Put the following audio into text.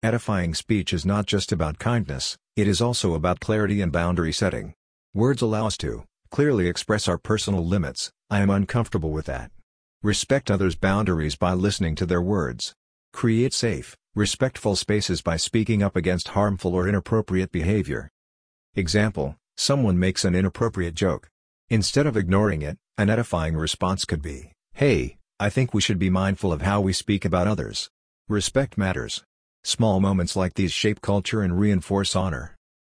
Edifying speech is not just about kindness, it is also about clarity and boundary setting. Words allow us to clearly express our personal limits, I am uncomfortable with that. Respect others' boundaries by listening to their words. Create safe, respectful spaces by speaking up against harmful or inappropriate behavior. Example, someone makes an inappropriate joke. Instead of ignoring it, an edifying response could be, Hey, I think we should be mindful of how we speak about others. Respect matters. Small moments like these shape culture and reinforce honor.